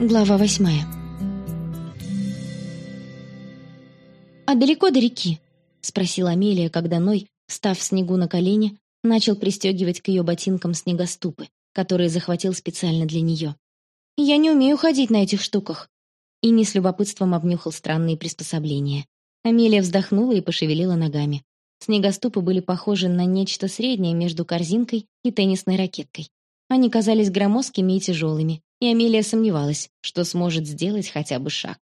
Глава восьмая. «А далеко до реки?» — спросила Амелия, когда Ной, став снегу на колени, начал пристегивать к ее ботинкам снегоступы, которые захватил специально для нее. «Я не умею ходить на этих штуках». И не с любопытством обнюхал странные приспособления. Амелия вздохнула и пошевелила ногами. Снегоступы были похожи на нечто среднее между корзинкой и теннисной ракеткой. Они казались громоздкими и тяжелыми, и Амелия сомневалась, что сможет сделать хотя бы шаг.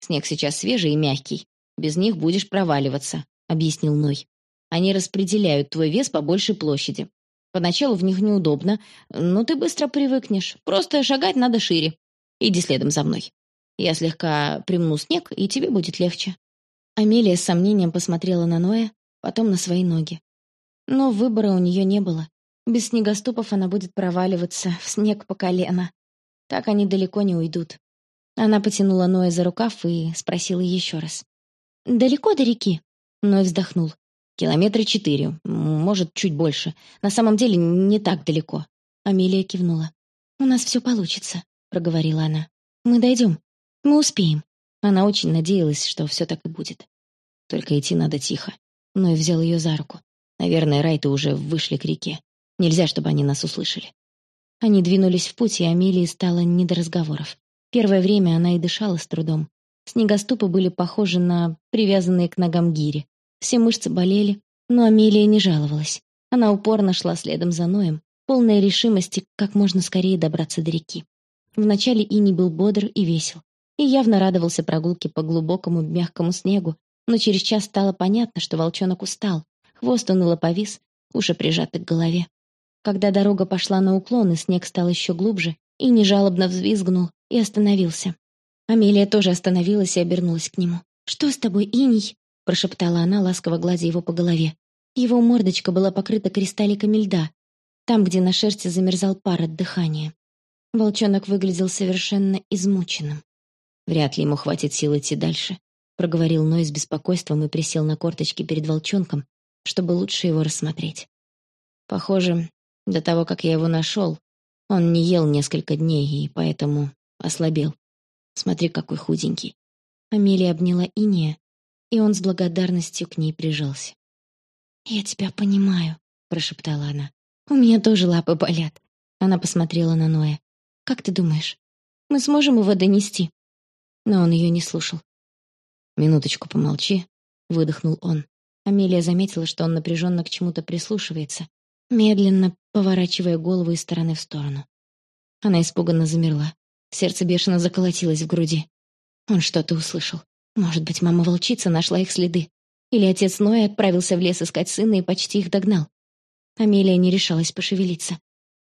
«Снег сейчас свежий и мягкий. Без них будешь проваливаться», — объяснил Ной. «Они распределяют твой вес по большей площади. Поначалу в них неудобно, но ты быстро привыкнешь. Просто шагать надо шире. Иди следом за мной. Я слегка примну снег, и тебе будет легче». Амелия с сомнением посмотрела на Ноя, потом на свои ноги. Но выбора у нее не было. Без снегоступов она будет проваливаться в снег по колено. Так они далеко не уйдут. Она потянула Ноя за рукав и спросила еще раз. «Далеко до реки?» Ной вздохнул. «Километра четыре, может, чуть больше. На самом деле не так далеко». Амелия кивнула. «У нас все получится», — проговорила она. «Мы дойдем. Мы успеем». Она очень надеялась, что все так и будет. Только идти надо тихо. Ной взял ее за руку. Наверное, Райты уже вышли к реке. Нельзя, чтобы они нас услышали. Они двинулись в путь, и Амелии стало не до разговоров. Первое время она и дышала с трудом. Снегоступы были похожи на привязанные к ногам гири. Все мышцы болели, но Амелия не жаловалась. Она упорно шла следом за Ноем, полная решимости как можно скорее добраться до реки. Вначале Ини был бодр и весел, и явно радовался прогулке по глубокому мягкому снегу, но через час стало понятно, что волчонок устал, хвост уныло повис, уши прижаты к голове. Когда дорога пошла на уклон, и снег стал еще глубже, Ини жалобно взвизгнул и остановился. Амелия тоже остановилась и обернулась к нему. «Что с тобой, Иней?» — прошептала она, ласково гладя его по голове. Его мордочка была покрыта кристалликами льда, там, где на шерсти замерзал пар от дыхания. Волчонок выглядел совершенно измученным. Вряд ли ему хватит сил идти дальше проговорил Ной с беспокойством и присел на корточки перед волчонком, чтобы лучше его рассмотреть. Похоже, до того, как я его нашел, он не ел несколько дней и поэтому ослабел. Смотри, какой худенький. Амелия обняла Иния, и он с благодарностью к ней прижался. «Я тебя понимаю», — прошептала она. «У меня тоже лапы болят». Она посмотрела на Ноя. «Как ты думаешь, мы сможем его донести?» Но он ее не слушал. «Минуточку помолчи», — выдохнул он. Амелия заметила, что он напряженно к чему-то прислушивается, медленно поворачивая голову из стороны в сторону. Она испуганно замерла. Сердце бешено заколотилось в груди. Он что-то услышал. Может быть, мама-волчица нашла их следы. Или отец Ноя отправился в лес искать сына и почти их догнал. Амелия не решалась пошевелиться.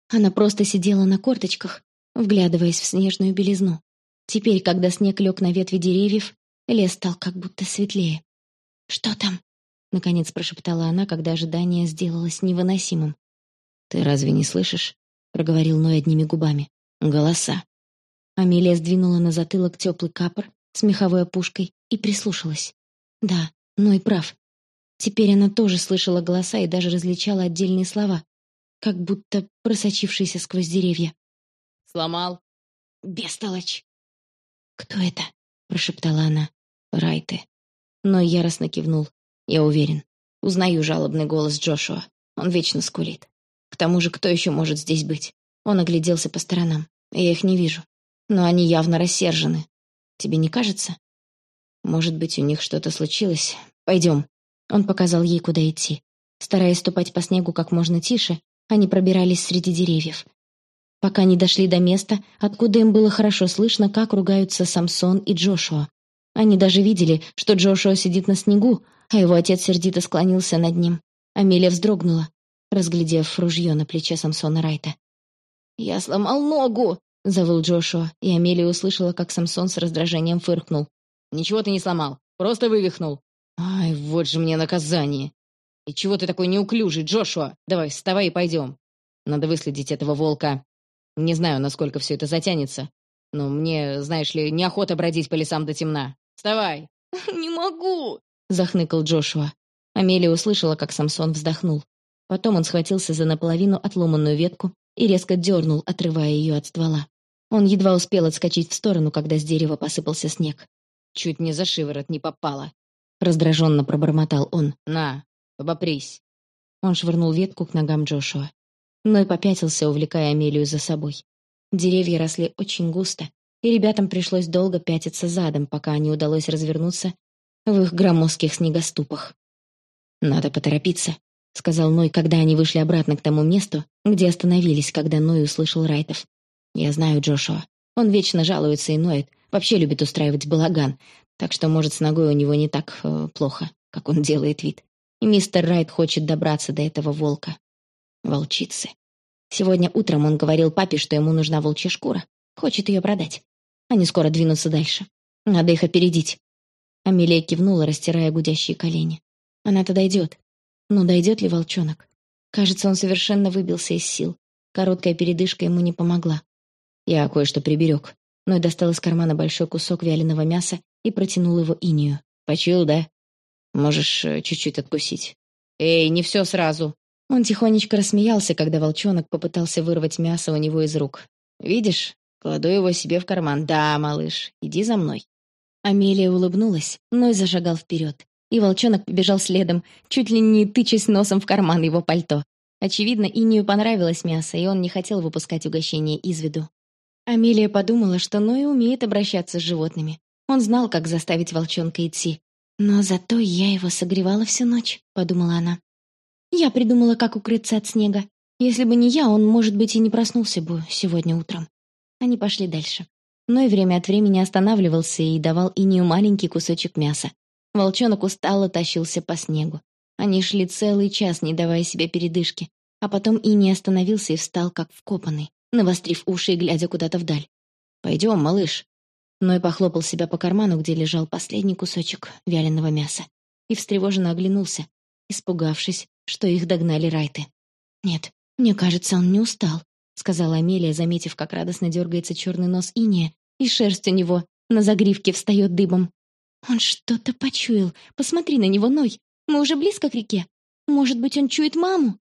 Она просто сидела на корточках, вглядываясь в снежную белизну. Теперь, когда снег лег на ветви деревьев, Лес стал как будто светлее. «Что там?» — наконец прошептала она, когда ожидание сделалось невыносимым. «Ты разве не слышишь?» — проговорил Ной одними губами. «Голоса». Амелия сдвинула на затылок теплый капор с меховой опушкой и прислушалась. Да, Ной прав. Теперь она тоже слышала голоса и даже различала отдельные слова, как будто просочившиеся сквозь деревья. «Сломал?» «Бестолочь!» «Кто это?» — прошептала она. Райты. Но яростно кивнул. Я уверен. Узнаю жалобный голос Джошуа. Он вечно скулит. К тому же, кто еще может здесь быть? Он огляделся по сторонам. Я их не вижу. Но они явно рассержены. Тебе не кажется? Может быть, у них что-то случилось? Пойдем. Он показал ей, куда идти. Стараясь ступать по снегу как можно тише, они пробирались среди деревьев. Пока не дошли до места, откуда им было хорошо слышно, как ругаются Самсон и Джошуа. Они даже видели, что Джошуа сидит на снегу, а его отец сердито склонился над ним. Амелия вздрогнула, разглядев ружье на плече Самсона Райта. «Я сломал ногу!» — завыл Джошуа, и Амелия услышала, как Самсон с раздражением фыркнул. «Ничего ты не сломал, просто вывихнул». «Ай, вот же мне наказание!» «И чего ты такой неуклюжий, Джошуа? Давай, вставай и пойдем. Надо выследить этого волка. Не знаю, насколько все это затянется, но мне, знаешь ли, неохота бродить по лесам до темна. Вставай!» «Не могу!» — захныкал Джошуа. Амелия услышала, как Самсон вздохнул. Потом он схватился за наполовину отломанную ветку и резко дернул, отрывая ее от ствола. Он едва успел отскочить в сторону, когда с дерева посыпался снег. Чуть не за шиворот не попало. Раздраженно пробормотал он. «На, обопрись». Он швырнул ветку к ногам Джошуа. Ной попятился, увлекая Амелию за собой. Деревья росли очень густо, и ребятам пришлось долго пятиться задом, пока не удалось развернуться в их громоздких снегоступах. «Надо поторопиться», — сказал Ной, когда они вышли обратно к тому месту, где остановились, когда Ной услышал Райтов. «Я знаю Джошуа. Он вечно жалуется и ноет, вообще любит устраивать балаган, так что, может, с ногой у него не так э, плохо, как он делает вид. И мистер Райт хочет добраться до этого волка. Волчицы. Сегодня утром он говорил папе, что ему нужна волчья шкура. Хочет ее продать. Они скоро двинутся дальше. Надо их опередить. Амелия кивнула, растирая гудящие колени. Она-то дойдет. Но дойдет ли волчонок? Кажется, он совершенно выбился из сил. Короткая передышка ему не помогла. Я кое-что приберег. Ной достал из кармана большой кусок вяленого мяса и протянул его инию. «Почуял, да? Можешь э, чуть-чуть откусить». «Эй, не все сразу!» Он тихонечко рассмеялся, когда волчонок попытался вырвать мясо у него из рук. «Видишь? Кладу его себе в карман. Да, малыш, иди за мной». Амелия улыбнулась, но и зашагал вперед. И волчонок побежал следом, чуть ли не тычась носом в карман его пальто. Очевидно, Инию понравилось мясо, и он не хотел выпускать угощение из виду. Амелия подумала, что Ной умеет обращаться с животными. Он знал, как заставить волчонка идти. «Но зато я его согревала всю ночь», — подумала она. «Я придумала, как укрыться от снега. Если бы не я, он, может быть, и не проснулся бы сегодня утром». Они пошли дальше. Ной время от времени останавливался и давал Инию маленький кусочек мяса. Волчонок устало тащился по снегу. Они шли целый час, не давая себе передышки. А потом Ини остановился и встал, как вкопанный, навострив уши и глядя куда-то вдаль. «Пойдем, малыш». Ной похлопал себя по карману, где лежал последний кусочек вяленого мяса, и встревоженно оглянулся, испугавшись, что их догнали райты. «Нет, мне кажется, он не устал», — сказала Амелия, заметив, как радостно дергается черный нос Иния, и шерсть у него на загривке встает дыбом. «Он что-то почуял. Посмотри на него, Ной. Мы уже близко к реке. Может быть, он чует маму?»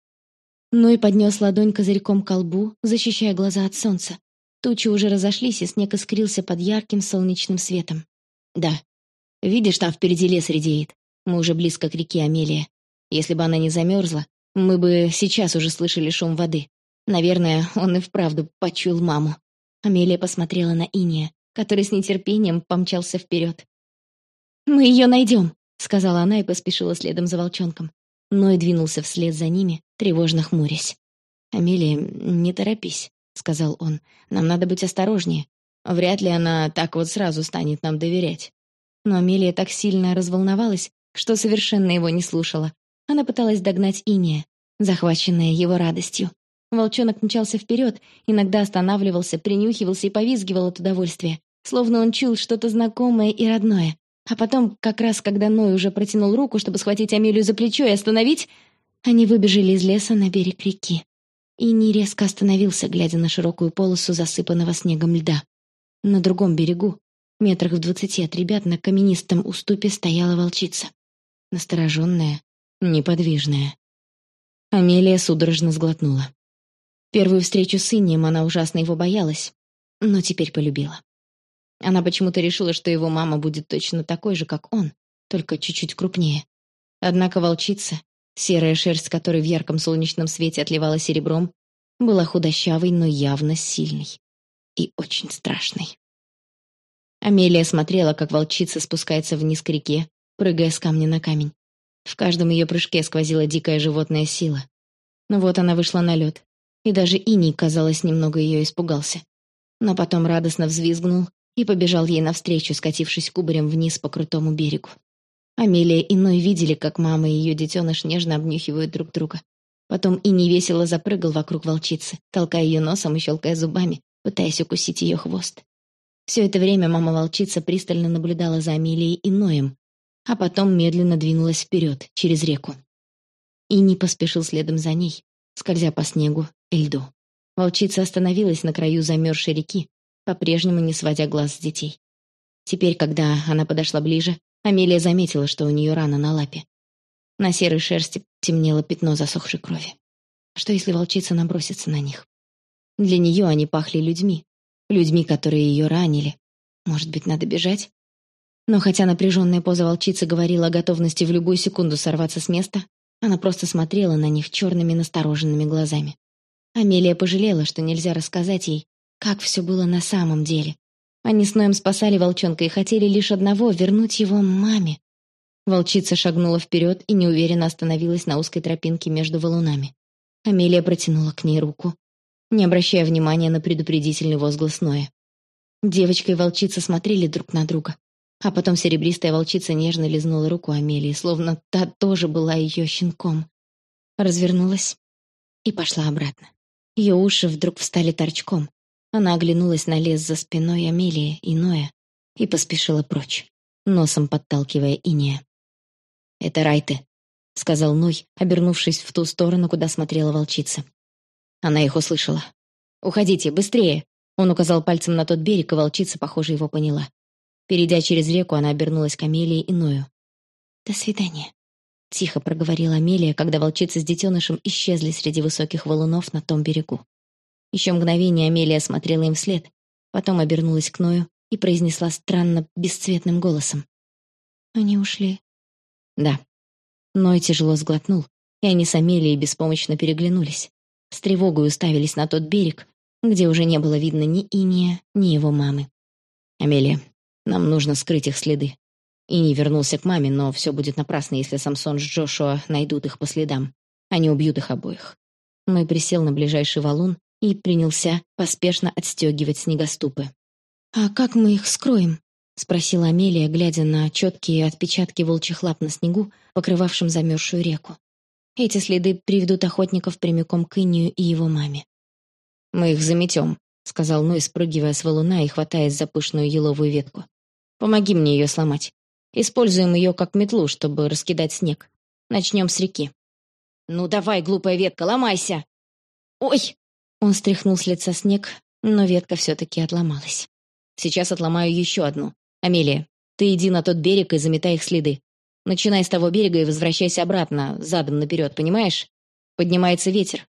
Ной поднес ладонь козырьком к колбу, защищая глаза от солнца. Тучи уже разошлись, и снег искрился под ярким солнечным светом. «Да. Видишь, там впереди лес редеет. Мы уже близко к реке Амелия. Если бы она не замерзла, мы бы сейчас уже слышали шум воды. Наверное, он и вправду почуял маму». Амелия посмотрела на Иния, который с нетерпением помчался вперед. «Мы ее найдем», — сказала она и поспешила следом за волчонком. Ной двинулся вслед за ними, тревожно хмурясь. «Амелия, не торопись», — сказал он. «Нам надо быть осторожнее. Вряд ли она так вот сразу станет нам доверять». Но Амелия так сильно разволновалась, что совершенно его не слушала. Она пыталась догнать Иния, захваченная его радостью. Волчонок мчался вперед, иногда останавливался, принюхивался и повизгивал от удовольствия, словно он чул что-то знакомое и родное. А потом, как раз когда Ной уже протянул руку, чтобы схватить Амелию за плечо и остановить, они выбежали из леса на берег реки. И не резко остановился, глядя на широкую полосу засыпанного снегом льда. На другом берегу, метрах в двадцати от ребят, на каменистом уступе стояла волчица. Настороженная, неподвижная. Амелия судорожно сглотнула. Первую встречу с Иннием она ужасно его боялась, но теперь полюбила. Она почему-то решила, что его мама будет точно такой же, как он, только чуть-чуть крупнее. Однако волчица, серая шерсть которой в ярком солнечном свете отливала серебром, была худощавой, но явно сильной. И очень страшной. Амелия смотрела, как волчица спускается вниз к реке, прыгая с камня на камень. В каждом ее прыжке сквозила дикая животная сила. Но вот она вышла на лед, и даже Иний, казалось, немного ее испугался. Но потом радостно взвизгнул и побежал ей навстречу, скатившись кубарем вниз по крутому берегу. Амелия и Ной видели, как мама и ее детеныш нежно обнюхивают друг друга. Потом и невесело запрыгал вокруг волчицы, толкая ее носом и щелкая зубами, пытаясь укусить ее хвост. Все это время мама-волчица пристально наблюдала за Амелией и Ноем, а потом медленно двинулась вперед, через реку. И не поспешил следом за ней, скользя по снегу и льду. Волчица остановилась на краю замерзшей реки, по-прежнему не сводя глаз с детей. Теперь, когда она подошла ближе, Амелия заметила, что у нее рана на лапе. На серой шерсти темнело пятно засохшей крови. Что если волчица набросится на них? Для нее они пахли людьми, людьми, которые ее ранили. Может быть, надо бежать? Но хотя напряженная поза волчицы говорила о готовности в любую секунду сорваться с места, она просто смотрела на них черными настороженными глазами. Амелия пожалела, что нельзя рассказать ей, как все было на самом деле. Они с Ноем спасали волчонка и хотели лишь одного — вернуть его маме. Волчица шагнула вперед и неуверенно остановилась на узкой тропинке между валунами. Амелия протянула к ней руку, не обращая внимания на предупредительный возглас Ноя. Девочка и волчица смотрели друг на друга. А потом серебристая волчица нежно лизнула руку Амелии, словно та тоже была ее щенком. Развернулась и пошла обратно. Ее уши вдруг встали торчком. Она оглянулась на лес за спиной Амелии и Ноя и поспешила прочь, носом подталкивая Иния. «Это Райты», — сказал Ной, обернувшись в ту сторону, куда смотрела волчица. Она их услышала. «Уходите, быстрее!» Он указал пальцем на тот берег, и волчица, похоже, его поняла. Перейдя через реку, она обернулась к Амелии и Ною. «До свидания», — тихо проговорила Амелия, когда волчица с детенышем исчезли среди высоких валунов на том берегу. Еще мгновение Амелия смотрела им вслед, потом обернулась к Ною и произнесла странно бесцветным голосом. «Они ушли». «Да». Ной тяжело сглотнул, и они с Амелией беспомощно переглянулись. С тревогой уставились на тот берег, где уже не было видно ни Иния, ни его мамы. «Амелия, нам нужно скрыть их следы. И не вернулся к маме, но все будет напрасно, если Самсон с Джошуа найдут их по следам. Они убьют их обоих. Мой присел на ближайший валун и принялся поспешно отстегивать снегоступы. «А как мы их скроем?» — спросила Амелия, глядя на четкие отпечатки волчьих лап на снегу, покрывавшем замерзшую реку. Эти следы приведут охотников прямиком к Инию и его маме. «Мы их заметем», — сказал Ной, спрыгивая с валуна и хватаясь за пышную еловую ветку. Помоги мне ее сломать. Используем ее как метлу, чтобы раскидать снег. Начнем с реки. Ну давай, глупая ветка, ломайся. Ой! Он стряхнул с лица снег, но ветка все-таки отломалась. Сейчас отломаю еще одну. Амелия, ты иди на тот берег и заметай их следы. Начинай с того берега и возвращайся обратно, задом наперед, понимаешь? Поднимается ветер.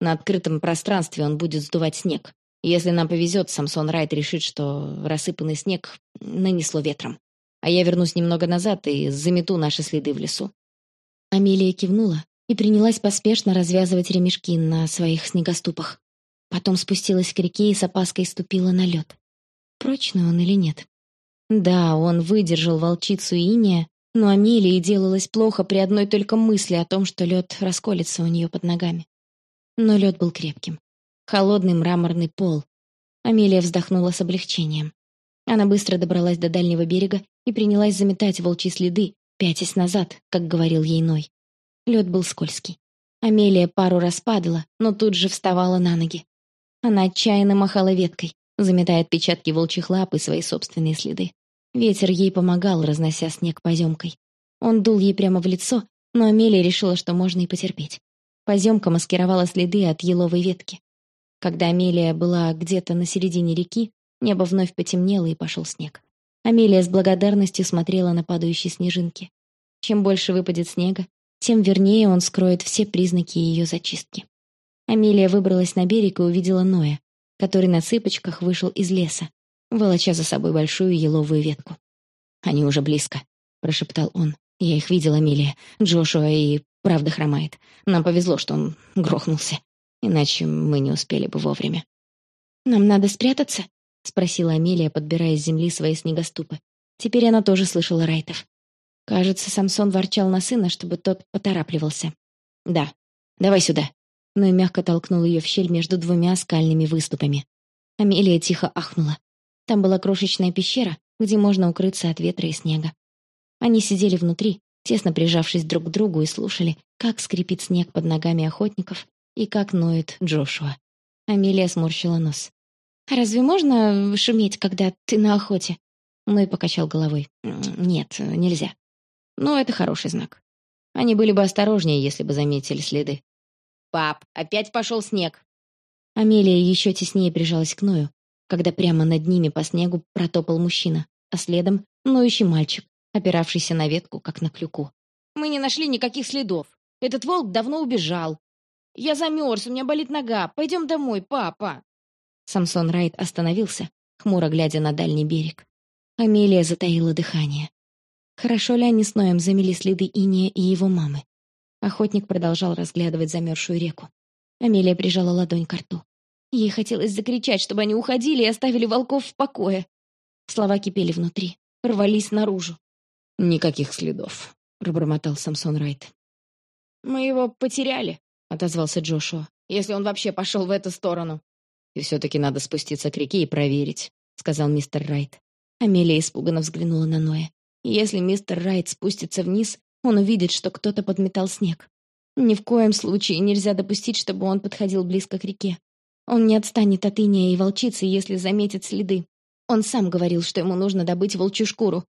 На открытом пространстве он будет сдувать снег. Если нам повезет, Самсон Райт решит, что рассыпанный снег нанесло ветром. А я вернусь немного назад и замету наши следы в лесу. Амелия кивнула и принялась поспешно развязывать ремешки на своих снегоступах. Потом спустилась к реке и с опаской ступила на лед. Прочный он или нет? Да, он выдержал волчицу иния, но Амелии делалось плохо при одной только мысли о том, что лед расколется у нее под ногами. Но лед был крепким холодный мраморный пол. Амелия вздохнула с облегчением. Она быстро добралась до дальнего берега и принялась заметать волчьи следы, пятясь назад, как говорил ей Ной. Лед был скользкий. Амелия пару раз падала, но тут же вставала на ноги. Она отчаянно махала веткой, заметая отпечатки волчьих лап и свои собственные следы. Ветер ей помогал, разнося снег поземкой. Он дул ей прямо в лицо, но Амелия решила, что можно и потерпеть. Поземка маскировала следы от еловой ветки. Когда Амелия была где-то на середине реки, небо вновь потемнело и пошел снег. Амелия с благодарностью смотрела на падающие снежинки. Чем больше выпадет снега, тем вернее он скроет все признаки ее зачистки. Амелия выбралась на берег и увидела Ноя, который на цыпочках вышел из леса, волоча за собой большую еловую ветку. «Они уже близко», — прошептал он. «Я их видел, Амелия. Джошуа и правда хромает. Нам повезло, что он грохнулся. Иначе мы не успели бы вовремя. «Нам надо спрятаться?» — спросила Амелия, подбирая с земли свои снегоступы. Теперь она тоже слышала Райтов. Кажется, Самсон ворчал на сына, чтобы тот поторапливался. «Да, давай сюда». Но и мягко толкнул ее в щель между двумя скальными выступами. Амелия тихо ахнула. Там была крошечная пещера, где можно укрыться от ветра и снега. Они сидели внутри, тесно прижавшись друг к другу и слушали, как скрипит снег под ногами охотников и как ноет Джошуа. Амелия сморщила нос. «А разве можно шуметь, когда ты на охоте?» Ной покачал головой. «Нет, нельзя. Но это хороший знак. Они были бы осторожнее, если бы заметили следы». «Пап, опять пошел снег!» Амелия еще теснее прижалась к Ною, когда прямо над ними по снегу протопал мужчина, а следом — ноющий мальчик, опиравшийся на ветку, как на клюку. «Мы не нашли никаких следов. Этот волк давно убежал. «Я замерз, у меня болит нога. Пойдем домой, папа!» Самсон Райт остановился, хмуро глядя на дальний берег. Амелия затаила дыхание. Хорошо ли они с Ноем замели следы Иния и его мамы? Охотник продолжал разглядывать замерзшую реку. Амелия прижала ладонь к рту. Ей хотелось закричать, чтобы они уходили и оставили волков в покое. Слова кипели внутри, рвались наружу. «Никаких следов», — пробормотал Самсон Райт. «Мы его потеряли», — отозвался Джошуа, «если он вообще пошел в эту сторону». «И все-таки надо спуститься к реке и проверить», — сказал мистер Райт. Амелия испуганно взглянула на Ноя. Если мистер Райт спустится вниз, он увидит, что кто-то подметал снег. Ни в коем случае нельзя допустить, чтобы он подходил близко к реке. Он не отстанет от Иния и волчицы, если заметит следы. Он сам говорил, что ему нужно добыть волчью шкуру.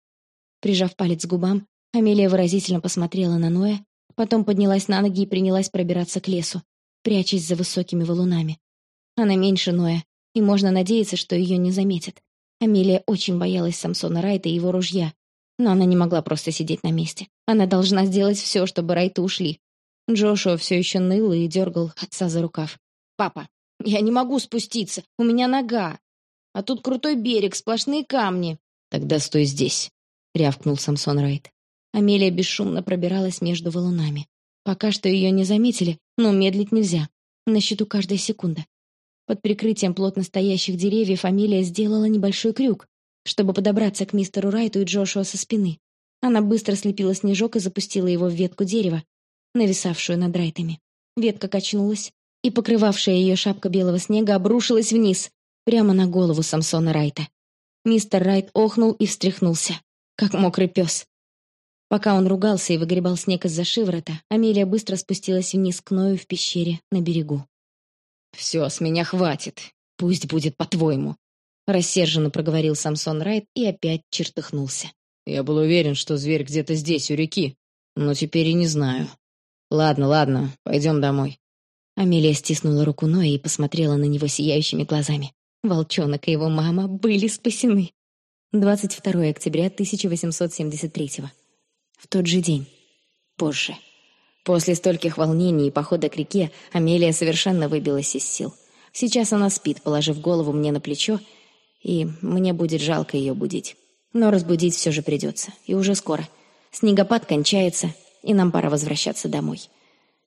Прижав палец к губам, Амелия выразительно посмотрела на Ноя, потом поднялась на ноги и принялась пробираться к лесу, прячась за высокими валунами. Она меньше Ноя, и можно надеяться, что ее не заметят. Амелия очень боялась Самсона Райта и его ружья, но она не могла просто сидеть на месте. Она должна сделать все, чтобы Райты ушли. Джошуа все еще ныл и дергал отца за рукав. «Папа, я не могу спуститься, у меня нога. А тут крутой берег, сплошные камни». «Тогда стой здесь», — рявкнул Самсон Райт. Амелия бесшумно пробиралась между валунами. Пока что ее не заметили, но медлить нельзя. На счету каждая секунда. Под прикрытием плотно стоящих деревьев Амелия сделала небольшой крюк, чтобы подобраться к мистеру Райту и Джошуа со спины. Она быстро слепила снежок и запустила его в ветку дерева, нависавшую над Райтами. Ветка качнулась, и покрывавшая ее шапка белого снега обрушилась вниз, прямо на голову Самсона Райта. Мистер Райт охнул и встряхнулся, как мокрый пес. Пока он ругался и выгребал снег из-за шиворота, Амелия быстро спустилась вниз к Ною в пещере на берегу. «Все, с меня хватит. Пусть будет по-твоему», — рассерженно проговорил Самсон Райт и опять чертыхнулся. «Я был уверен, что зверь где-то здесь, у реки, но теперь и не знаю. Ладно, ладно, пойдем домой». Амелия стиснула руку Ноя и посмотрела на него сияющими глазами. Волчонок и его мама были спасены. 22 октября 1873 В тот же день. Позже. После стольких волнений и похода к реке Амелия совершенно выбилась из сил. Сейчас она спит, положив голову мне на плечо, и мне будет жалко ее будить. Но разбудить все же придется, и уже скоро. Снегопад кончается, и нам пора возвращаться домой.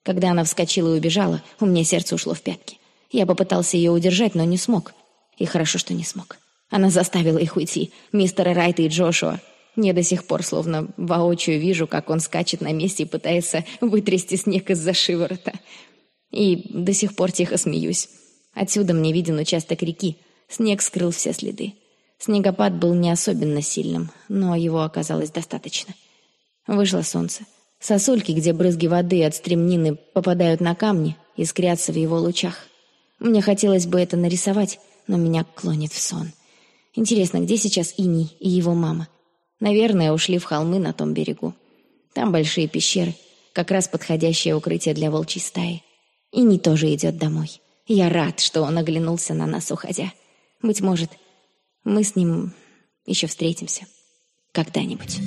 Когда она вскочила и убежала, у меня сердце ушло в пятки. Я попытался ее удержать, но не смог. И хорошо, что не смог. Она заставила их уйти, мистера Райта и Джошуа, я до сих пор словно воочию вижу, как он скачет на месте и пытается вытрясти снег из-за шиворота. И до сих пор тихо смеюсь. Отсюда мне виден участок реки. Снег скрыл все следы. Снегопад был не особенно сильным, но его оказалось достаточно. Вышло солнце. Сосульки, где брызги воды от стремнины попадают на камни, искрятся в его лучах. Мне хотелось бы это нарисовать, но меня клонит в сон. Интересно, где сейчас Ини и его мама? Наверное, ушли в холмы на том берегу. Там большие пещеры, как раз подходящее укрытие для волчьей стаи. И не тоже идет домой. Я рад, что он оглянулся на нас, уходя. Быть может, мы с ним еще встретимся. Когда-нибудь.